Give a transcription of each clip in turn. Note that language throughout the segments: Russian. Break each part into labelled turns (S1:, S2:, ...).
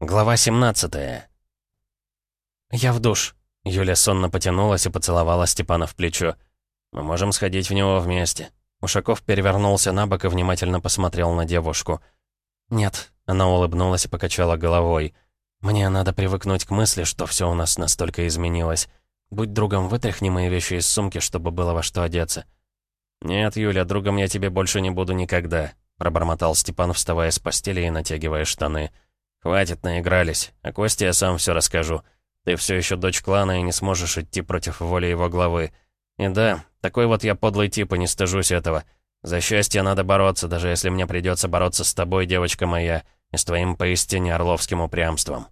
S1: Глава 17 «Я в душ». Юля сонно потянулась и поцеловала Степана в плечо. «Мы можем сходить в него вместе». Ушаков перевернулся на бок и внимательно посмотрел на девушку. «Нет», — она улыбнулась и покачала головой. «Мне надо привыкнуть к мысли, что все у нас настолько изменилось. Будь другом, вытряхни мои вещи из сумки, чтобы было во что одеться». «Нет, Юля, другом я тебе больше не буду никогда», — пробормотал Степан, вставая с постели и натягивая штаны. «Я «Хватит, наигрались. А Косте я сам все расскажу. Ты все еще дочь клана и не сможешь идти против воли его главы. И да, такой вот я подлый тип и не стыжусь этого. За счастье надо бороться, даже если мне придется бороться с тобой, девочка моя, и с твоим поистине орловским упрямством».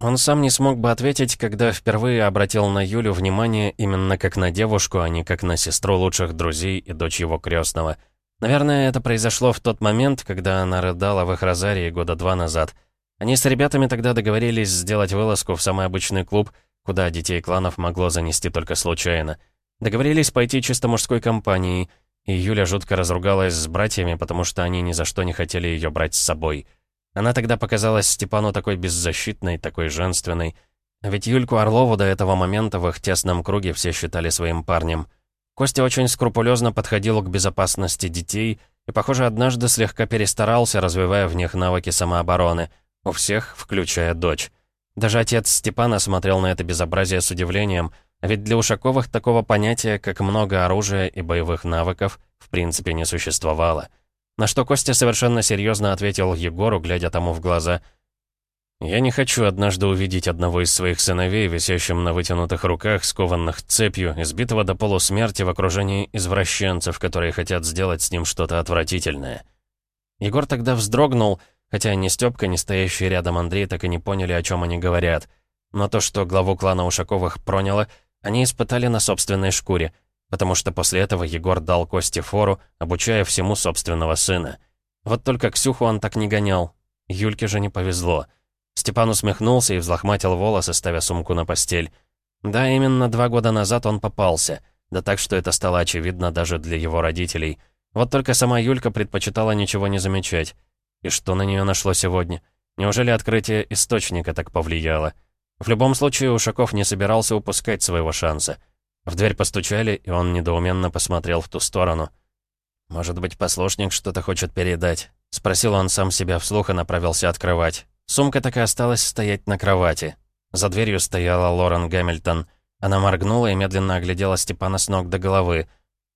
S1: Он сам не смог бы ответить, когда впервые обратил на Юлю внимание именно как на девушку, а не как на сестру лучших друзей и дочь его крестного. Наверное, это произошло в тот момент, когда она рыдала в их розарии года два назад — они с ребятами тогда договорились сделать вылазку в самый обычный клуб, куда детей кланов могло занести только случайно. Договорились пойти чисто мужской компанией, и Юля жутко разругалась с братьями, потому что они ни за что не хотели ее брать с собой. Она тогда показалась Степану такой беззащитной, такой женственной. Ведь Юльку Орлову до этого момента в их тесном круге все считали своим парнем. Костя очень скрупулезно подходил к безопасности детей и, похоже, однажды слегка перестарался, развивая в них навыки самообороны — у всех, включая дочь. Даже отец Степана смотрел на это безобразие с удивлением, а ведь для Ушаковых такого понятия, как много оружия и боевых навыков, в принципе не существовало. На что Костя совершенно серьезно ответил Егору, глядя тому в глаза. «Я не хочу однажды увидеть одного из своих сыновей, висящим на вытянутых руках, скованных цепью, избитого до полусмерти в окружении извращенцев, которые хотят сделать с ним что-то отвратительное». Егор тогда вздрогнул, Хотя ни Стёпка, ни стоящий рядом Андрей так и не поняли, о чем они говорят. Но то, что главу клана Ушаковых проняло, они испытали на собственной шкуре, потому что после этого Егор дал Косте фору, обучая всему собственного сына. Вот только Ксюху он так не гонял. Юльке же не повезло. Степан усмехнулся и взлохматил волосы, ставя сумку на постель. Да, именно два года назад он попался. Да так, что это стало очевидно даже для его родителей. Вот только сама Юлька предпочитала ничего не замечать. И что на нее нашло сегодня? Неужели открытие источника так повлияло? В любом случае, Ушаков не собирался упускать своего шанса. В дверь постучали, и он недоуменно посмотрел в ту сторону. «Может быть, послушник что-то хочет передать?» Спросил он сам себя вслух и направился открывать. Сумка так и осталась стоять на кровати. За дверью стояла Лорен Гамильтон. Она моргнула и медленно оглядела Степана с ног до головы.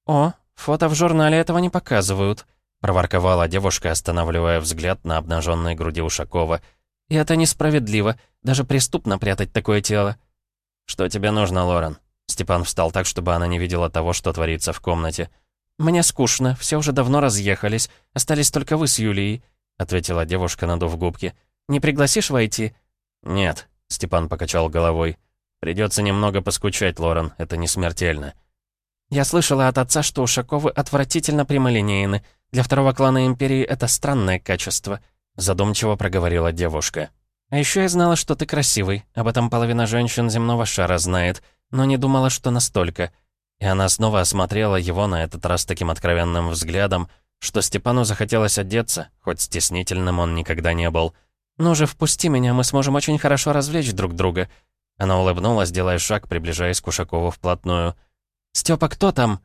S1: «О, фото в журнале этого не показывают», проворковала девушка, останавливая взгляд на обнаженной груди Ушакова. «И это несправедливо. Даже преступно прятать такое тело». «Что тебе нужно, Лорен?» Степан встал так, чтобы она не видела того, что творится в комнате. «Мне скучно, все уже давно разъехались. Остались только вы с Юлией», — ответила девушка, надув губки. «Не пригласишь войти?» «Нет», — Степан покачал головой. «Придется немного поскучать, Лорен, это не смертельно». «Я слышала от отца, что Ушаковы отвратительно прямолинейны. Для второго клана Империи это странное качество», — задумчиво проговорила девушка. «А еще я знала, что ты красивый. Об этом половина женщин земного шара знает, но не думала, что настолько». И она снова осмотрела его на этот раз таким откровенным взглядом, что Степану захотелось одеться, хоть стеснительным он никогда не был. «Ну же, впусти меня, мы сможем очень хорошо развлечь друг друга». Она улыбнулась, делая шаг, приближаясь к Ушакову вплотную. «Стёпа, кто там?»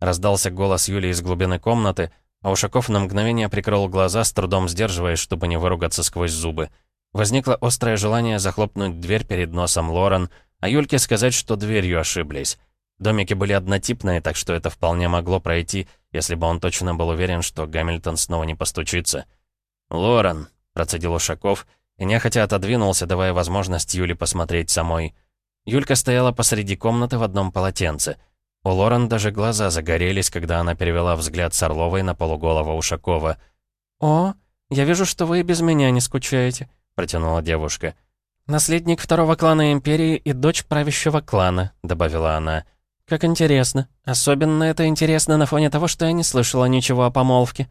S1: Раздался голос Юли из глубины комнаты, а Ушаков на мгновение прикрыл глаза, с трудом сдерживаясь, чтобы не выругаться сквозь зубы. Возникло острое желание захлопнуть дверь перед носом Лорен, а Юльке сказать, что дверью ошиблись. Домики были однотипные, так что это вполне могло пройти, если бы он точно был уверен, что Гамильтон снова не постучится. «Лорен», — процедил Ушаков, и нехотя отодвинулся, давая возможность Юле посмотреть самой. Юлька стояла посреди комнаты в одном полотенце — у Лорен даже глаза загорелись, когда она перевела взгляд с Орловой на полуголого Ушакова. «О, я вижу, что вы и без меня не скучаете», — протянула девушка. «Наследник второго клана Империи и дочь правящего клана», — добавила она. «Как интересно. Особенно это интересно на фоне того, что я не слышала ничего о помолвке».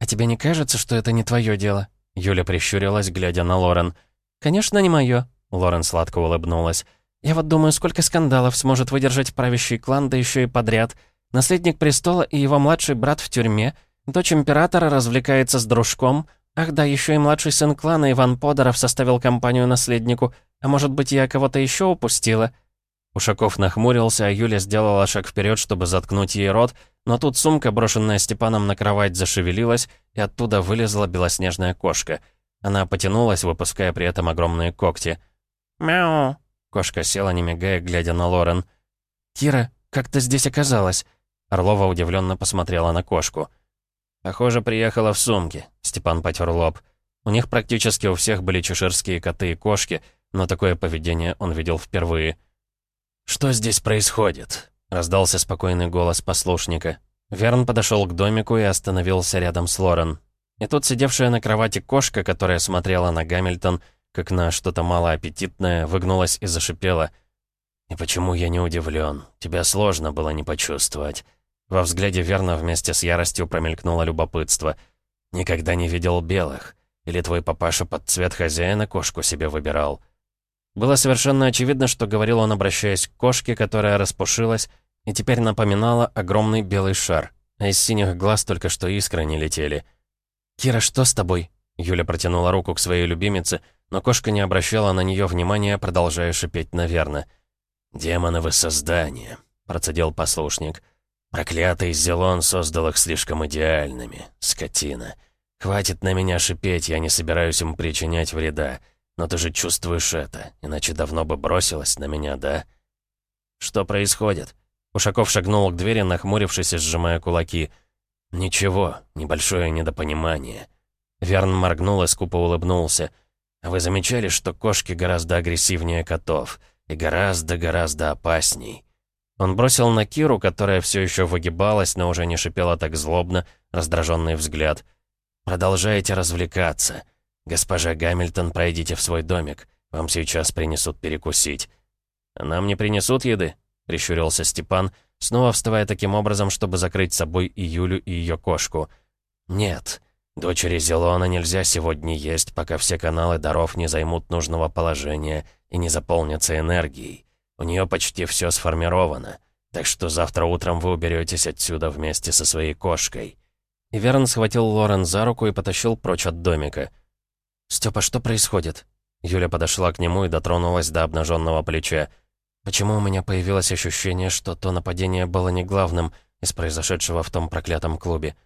S1: «А тебе не кажется, что это не твое дело?» Юля прищурилась, глядя на Лорен. «Конечно, не мое», — Лорен сладко улыбнулась. Я вот думаю, сколько скандалов сможет выдержать правящий клан, да еще и подряд. Наследник престола и его младший брат в тюрьме, дочь императора развлекается с дружком,
S2: Ах да, еще и младший сын клана Иван Подоров составил компанию наследнику. А может быть, я кого-то еще упустила?»
S1: Ушаков нахмурился, а Юля сделала шаг вперед, чтобы заткнуть ей рот, но тут сумка, брошенная Степаном на кровать, зашевелилась, и оттуда вылезла белоснежная кошка. Она потянулась, выпуская при этом огромные когти.
S2: «Мяу!»
S1: Кошка села, не мигая, глядя на Лорен.
S2: «Кира, как ты здесь оказалась?»
S1: Орлова удивленно посмотрела на кошку. «Похоже, приехала в сумке», — Степан потер лоб. У них практически у всех были чеширские коты и кошки, но такое поведение он видел впервые. «Что здесь происходит?» — раздался спокойный голос послушника. Верн подошел к домику и остановился рядом с Лорен. И тут сидевшая на кровати кошка, которая смотрела на Гамильтон, как на что-то малоаппетитное, выгнулась и зашипела. «И почему я не удивлен? Тебя сложно было не почувствовать». Во взгляде Верна вместе с яростью промелькнуло любопытство. «Никогда не видел белых. Или твой папаша под цвет хозяина кошку себе выбирал?» Было совершенно очевидно, что говорил он, обращаясь к кошке, которая распушилась и теперь напоминала огромный белый шар, а из синих глаз только что искры не летели.
S2: «Кира, что с тобой?»
S1: Юля протянула руку к своей любимице, но кошка не обращала на нее внимания, продолжая шипеть наверно. «Демоновы создания», — процедил послушник. «Проклятый Зелон создал их слишком идеальными, скотина. Хватит на меня шипеть, я не собираюсь им причинять вреда. Но ты же чувствуешь это, иначе давно бы бросилась на меня, да? Что происходит? Ушаков шагнул к двери, нахмурившись и сжимая кулаки. Ничего, небольшое недопонимание. Верн моргнул и скупо улыбнулся. Вы замечали, что кошки гораздо агрессивнее котов? И гораздо-гораздо опасней. Он бросил на Киру, которая все еще выгибалась, но уже не шипела так злобно, раздраженный взгляд. «Продолжайте развлекаться. «Госпожа Гамильтон, пройдите в свой домик. Вам сейчас принесут перекусить». «Нам не принесут еды?» — прищурился Степан, снова вставая таким образом, чтобы закрыть собой и Юлю, и ее кошку. «Нет, дочери Зелона нельзя сегодня есть, пока все каналы даров не займут нужного положения и не заполнятся энергией. У нее почти все сформировано, так что завтра утром вы уберетесь отсюда вместе со своей кошкой». И Верн схватил Лорен за руку и потащил прочь от домика.
S2: «Стёпа, что происходит?»
S1: Юля подошла к нему и дотронулась до обнаженного плеча.
S2: «Почему у меня появилось ощущение, что то нападение было не главным из произошедшего в том проклятом клубе?»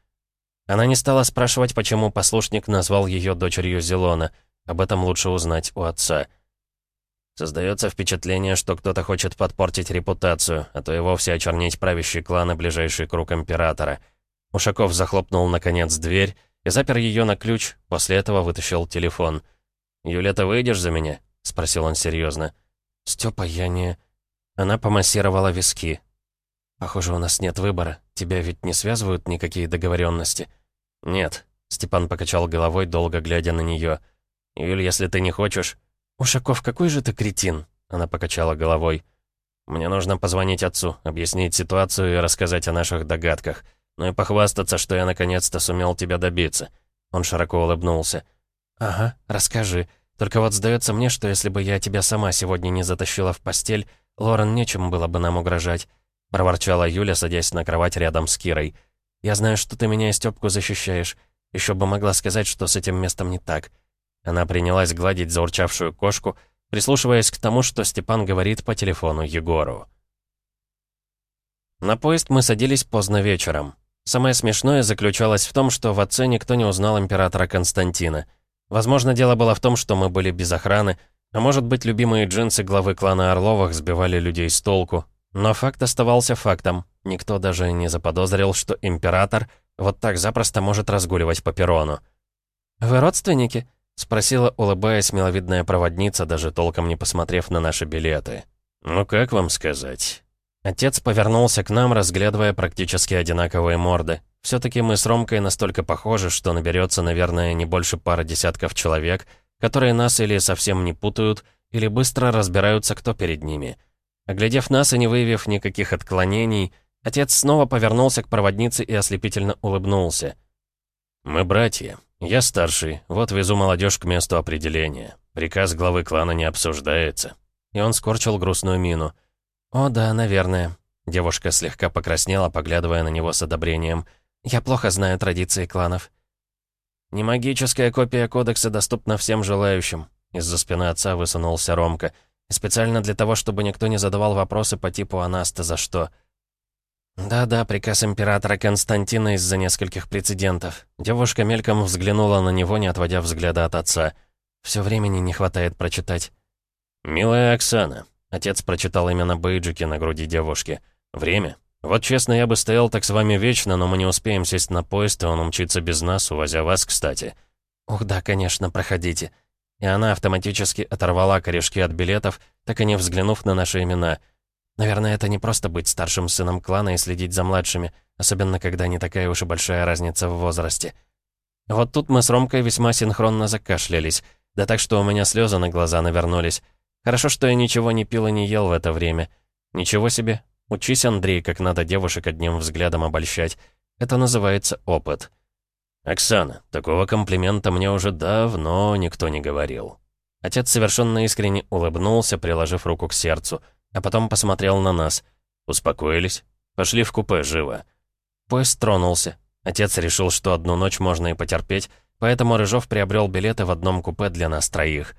S1: Она не стала спрашивать, почему послушник назвал ее дочерью Зелона. Об этом лучше узнать у отца. Создается впечатление, что кто-то хочет подпортить репутацию, а то и вовсе очернить правящий клан и ближайший круг Императора. Ушаков захлопнул, наконец, дверь и запер ее на ключ, после этого вытащил телефон. «Юля, ты выйдешь за меня?» — спросил он серьезно.
S2: «Стёпа, я не...» Она помассировала виски. «Похоже, у нас нет выбора. Тебя ведь не связывают никакие договоренности.
S1: «Нет», — Степан покачал головой, долго глядя на нее. «Юль, если ты не хочешь...»
S2: «Ушаков, какой же ты кретин!»
S1: Она покачала головой. «Мне нужно позвонить отцу, объяснить ситуацию и рассказать о наших догадках. Ну и похвастаться, что я наконец-то сумел тебя добиться». Он широко улыбнулся.
S2: «Ага, расскажи. Только вот сдается мне, что если бы я тебя сама сегодня не затащила в постель, Лорен нечем было бы нам угрожать», — проворчала Юля, садясь на кровать рядом с Кирой. «Я знаю, что ты меня и Стёпку защищаешь. Еще бы могла сказать, что с этим местом не так».
S1: Она принялась гладить заурчавшую кошку, прислушиваясь к тому, что Степан говорит по телефону Егору. На поезд мы садились поздно вечером. Самое смешное заключалось в том, что в отце никто не узнал императора Константина. Возможно, дело было в том, что мы были без охраны, а может быть, любимые джинсы главы клана Орловых сбивали людей с толку. Но факт оставался фактом. Никто даже не заподозрил, что император вот так запросто может разгуливать по перрону.
S2: «Вы родственники?» — спросила, улыбаясь, миловидная проводница, даже толком не посмотрев на наши билеты.
S1: «Ну как вам сказать?»
S2: Отец повернулся к нам, разглядывая практически одинаковые морды. Все-таки мы с Ромкой настолько похожи, что наберется, наверное, не больше пары десятков человек, которые нас или совсем не путают, или быстро разбираются, кто перед ними. Оглядев нас и не выявив никаких отклонений, отец снова повернулся к проводнице и ослепительно улыбнулся.
S1: «Мы братья. Я старший. Вот везу молодежь к месту определения. Приказ главы клана не обсуждается».
S2: И он скорчил грустную мину – «О, да, наверное». Девушка слегка покраснела, поглядывая на него с одобрением. «Я плохо знаю традиции кланов».
S1: Не магическая копия кодекса доступна всем желающим. Из-за спины отца высунулся Ромка. Специально для того, чтобы никто не задавал вопросы по типу «А нас-то за что?». «Да-да, приказ императора Константина из-за нескольких прецедентов». Девушка мельком взглянула на него, не отводя взгляда от отца. Все времени не хватает прочитать».
S2: «Милая Оксана», — отец прочитал именно бейджики на груди девушки. «Время. Вот честно, я бы стоял так с вами вечно, но мы не успеем сесть на поезд, и он умчится без нас, увозя вас, кстати».
S1: «Ух да, конечно, проходите». И она автоматически оторвала корешки от билетов, так и не взглянув на наши имена. Наверное, это не просто быть старшим сыном клана и следить за младшими, особенно когда не такая уж и большая разница в возрасте. Вот тут мы с Ромкой весьма синхронно закашлялись, да так, что у меня слезы на глаза навернулись. Хорошо, что я ничего не пил и не ел в это время. Ничего себе. Учись, Андрей, как надо девушек одним взглядом обольщать. Это называется опыт.
S2: «Оксана, такого комплимента мне уже давно никто не говорил».
S1: Отец совершенно искренне улыбнулся, приложив руку к сердцу, а потом посмотрел на нас.
S2: «Успокоились? Пошли в купе, живо».
S1: Поезд тронулся. Отец решил, что одну ночь можно и потерпеть, поэтому Рыжов приобрел билеты в одном купе для нас троих.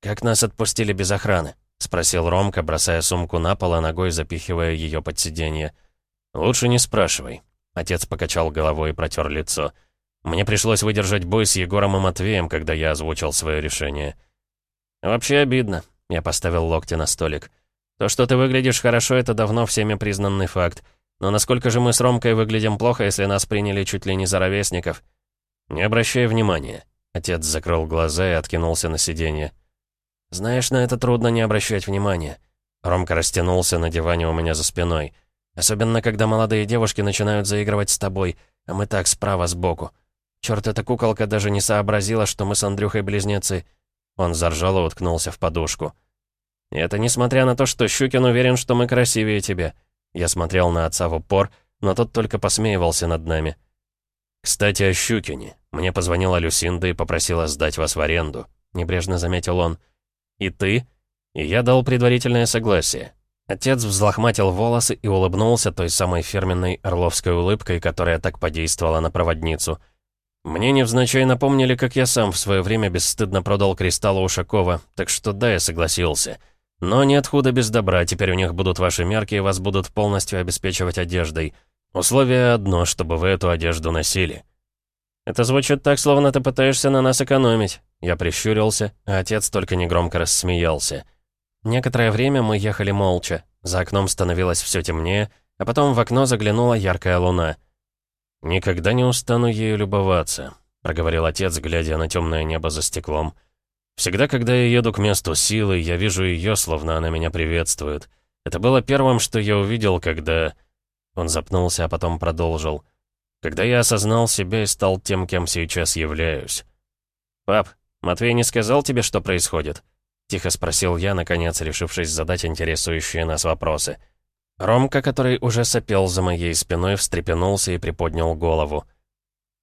S1: «Как нас отпустили без охраны?» — спросил Ромка, бросая сумку на пол, а ногой запихивая ее под сиденье.
S2: «Лучше не спрашивай». Отец покачал головой и протер лицо. «Мне пришлось выдержать бой с Егором и Матвеем, когда я озвучил свое решение».
S1: «Вообще обидно», — я поставил локти на столик. «То, что ты выглядишь хорошо, это давно всеми признанный факт. Но насколько же мы с Ромкой выглядим плохо, если нас приняли чуть ли не за ровесников?»
S2: «Не обращай внимания». Отец закрыл глаза и откинулся на сиденье.
S1: «Знаешь, на это трудно не обращать внимания». Ромка растянулся на диване у меня за спиной. «Особенно, когда молодые девушки начинают заигрывать с тобой, а мы так справа сбоку. Черт, эта куколка даже не сообразила, что мы с Андрюхой близнецы». Он заржал и уткнулся в подушку. И «Это несмотря на то, что Щукин уверен, что мы красивее тебя». Я смотрел на отца в упор, но тот только посмеивался над нами.
S2: «Кстати, о Щукине. Мне позвонила Люсинда и попросила сдать вас в аренду», — небрежно заметил он.
S1: «И ты?»
S2: И я дал предварительное согласие.
S1: Отец взлохматил волосы и улыбнулся той самой фирменной орловской улыбкой, которая так подействовала на проводницу. Мне невзначай напомнили, как я сам в свое время бесстыдно продал кристалл Ушакова, так что да, я согласился. Но нет худа без добра, теперь у них будут ваши мерки и вас будут полностью обеспечивать одеждой. Условие одно, чтобы вы эту одежду носили. Это звучит так, словно ты пытаешься на нас экономить. Я прищурился, а отец только негромко рассмеялся. Некоторое время мы ехали молча. За окном становилось все темнее, а потом в окно заглянула яркая луна.
S2: «Никогда не устану ею любоваться», — проговорил отец, глядя на темное небо за стеклом. «Всегда, когда я еду к месту силы, я вижу ее, словно она меня приветствует. Это было первым, что я увидел, когда...» Он запнулся, а потом продолжил. «Когда я осознал себя и стал тем, кем сейчас являюсь».
S1: «Пап, «Матвей не сказал тебе, что происходит?» Тихо спросил я, наконец, решившись задать интересующие нас вопросы. Ромка, который уже сопел за моей спиной, встрепенулся и приподнял голову.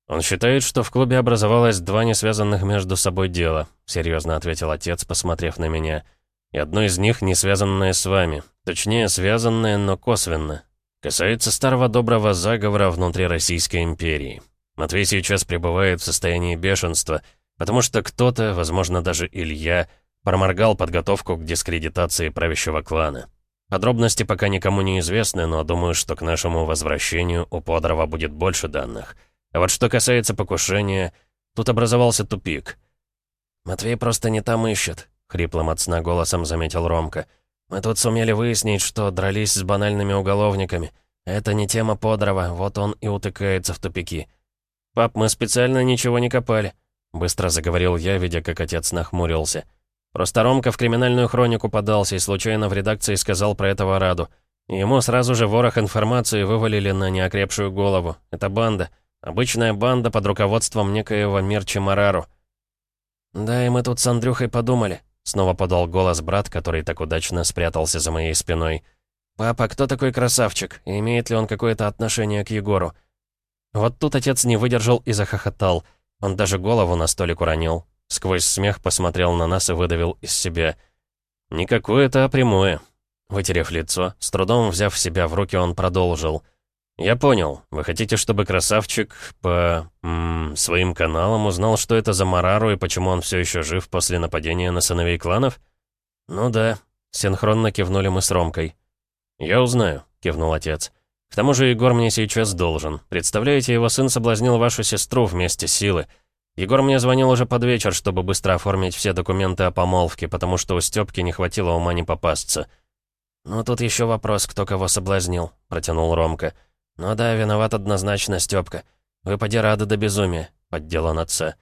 S2: «Он считает, что в клубе образовалось два несвязанных между собой дела», серьезно ответил отец, посмотрев на меня. «И одно из них не связанное с вами. Точнее, связанное, но косвенно. Касается старого доброго заговора внутри Российской империи. Матвей сейчас пребывает в состоянии бешенства — Потому что кто-то, возможно, даже Илья, проморгал подготовку к дискредитации правящего клана. Подробности пока никому не известны, но думаю, что к нашему возвращению у Подрова будет больше данных. А вот что касается покушения, тут образовался тупик.
S1: «Матвей просто не там ищет», — хриплым от сна голосом заметил Ромка. «Мы тут сумели выяснить, что дрались с банальными уголовниками. Это не тема Подрова, вот он и утыкается в тупики. Пап, мы специально ничего не копали». Быстро заговорил я, видя, как отец нахмурился. Просто Ромка в криминальную хронику подался и случайно в редакции сказал про этого Раду. Ему сразу же ворох информации вывалили на неокрепшую голову. Это банда. Обычная банда под руководством некоего Мирчи Марару. «Да, и мы тут с Андрюхой подумали», — снова подал голос брат, который так удачно спрятался за моей спиной. «Папа, кто такой красавчик? И имеет ли он какое-то отношение к Егору?» Вот тут отец не выдержал и захохотал — он даже голову на столик уронил. Сквозь смех посмотрел на нас и выдавил из себя. «Никакое-то, а прямое». Вытерев лицо, с трудом взяв себя в руки, он продолжил. «Я понял. Вы хотите, чтобы красавчик по... М -м, своим каналам узнал, что это за Марару и почему он все еще жив после нападения на сыновей кланов?» «Ну да», — синхронно кивнули мы с Ромкой. «Я узнаю», — кивнул отец. «К тому же Егор мне сейчас должен. Представляете, его сын соблазнил вашу сестру вместе силы. Егор мне звонил уже под вечер, чтобы быстро оформить все документы о помолвке, потому что у Стёпки не хватило ума не попасться». «Ну, тут еще вопрос, кто кого соблазнил», — протянул Ромка. «Ну да, виноват однозначно Стёпка. Вы поди рады до безумия», — поддел он отца.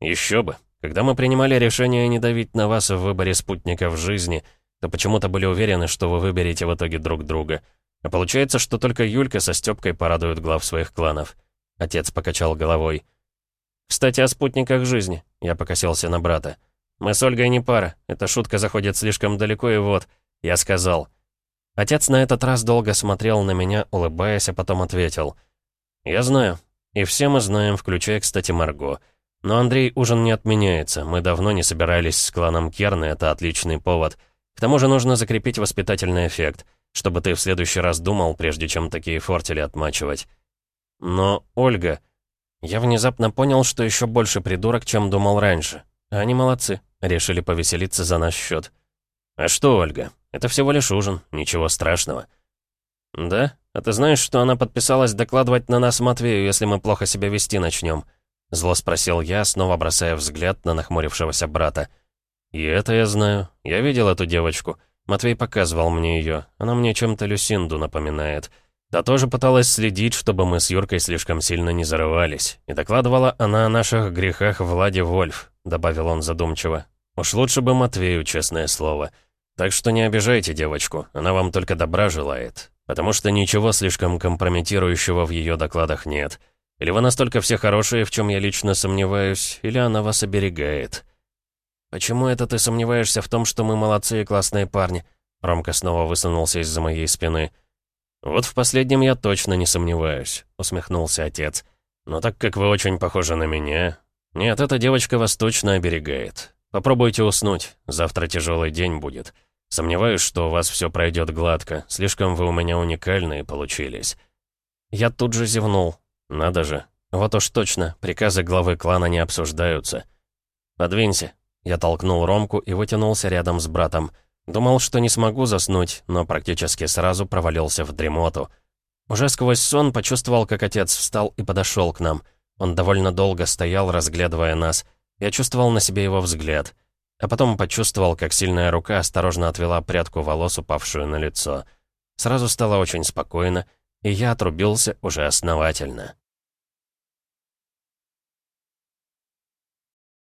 S1: «Еще бы. Когда мы принимали решение не давить на вас в выборе спутников жизни, то почему-то были уверены, что вы выберете в итоге друг друга. А получается, что только Юлька со Стёпкой порадуют глав своих кланов». Отец покачал головой. «Кстати, о спутниках жизни», — я покосился на брата. «Мы с Ольгой не пара. Эта шутка заходит слишком далеко, и вот, я сказал». Отец на этот раз долго смотрел на меня, улыбаясь, а потом ответил. «Я знаю. И все мы знаем, включая, кстати, Марго. Но, Андрей, ужин не отменяется. Мы давно не собирались с кланом Керны, это отличный повод. К тому же нужно закрепить воспитательный эффект, чтобы ты в следующий раз думал, прежде чем такие фортели отмачивать. Но, Ольга, я внезапно понял, что еще больше придурок, чем думал раньше. Они молодцы, решили повеселиться за наш счет. А что, Ольга, это всего лишь ужин, ничего страшного. Да? А ты знаешь, что она подписалась докладывать на нас Матвею, если мы плохо себя вести начнем? Зло спросил я, снова бросая взгляд на нахмурившегося брата. «И это я знаю. Я видел эту девочку. Матвей показывал мне ее. Она мне чем-то Люсинду напоминает. Та тоже пыталась следить, чтобы мы с Юркой слишком сильно не зарывались. И докладывала она о наших грехах Владе Вольф», — добавил он задумчиво. «Уж лучше бы Матвею, честное слово. Так что не обижайте девочку, она вам только добра желает. Потому что ничего слишком компрометирующего в ее докладах нет. Или вы настолько все хорошие, в чем я лично сомневаюсь, или она вас оберегает». «Почему это ты сомневаешься в том, что мы молодцы и классные парни?» Ромка снова высунулся из-за моей спины. «Вот в последнем я точно не сомневаюсь», — усмехнулся отец. «Но так как вы очень похожи на меня...» «Нет, эта девочка вас точно оберегает. Попробуйте уснуть, завтра тяжелый день будет. Сомневаюсь, что у вас все пройдет гладко, слишком вы у меня уникальные получились». Я тут же зевнул. «Надо же. Вот уж точно, приказы главы клана не обсуждаются». «Подвинься». Я толкнул Ромку и вытянулся рядом с братом. Думал, что не смогу заснуть, но практически сразу провалился в дремоту. Уже сквозь сон почувствовал, как отец встал и подошел к нам. Он довольно долго стоял, разглядывая нас. Я чувствовал на себе его взгляд. А потом почувствовал, как сильная рука осторожно отвела прядку волос, упавшую на лицо. Сразу стало очень спокойно, и я отрубился уже основательно.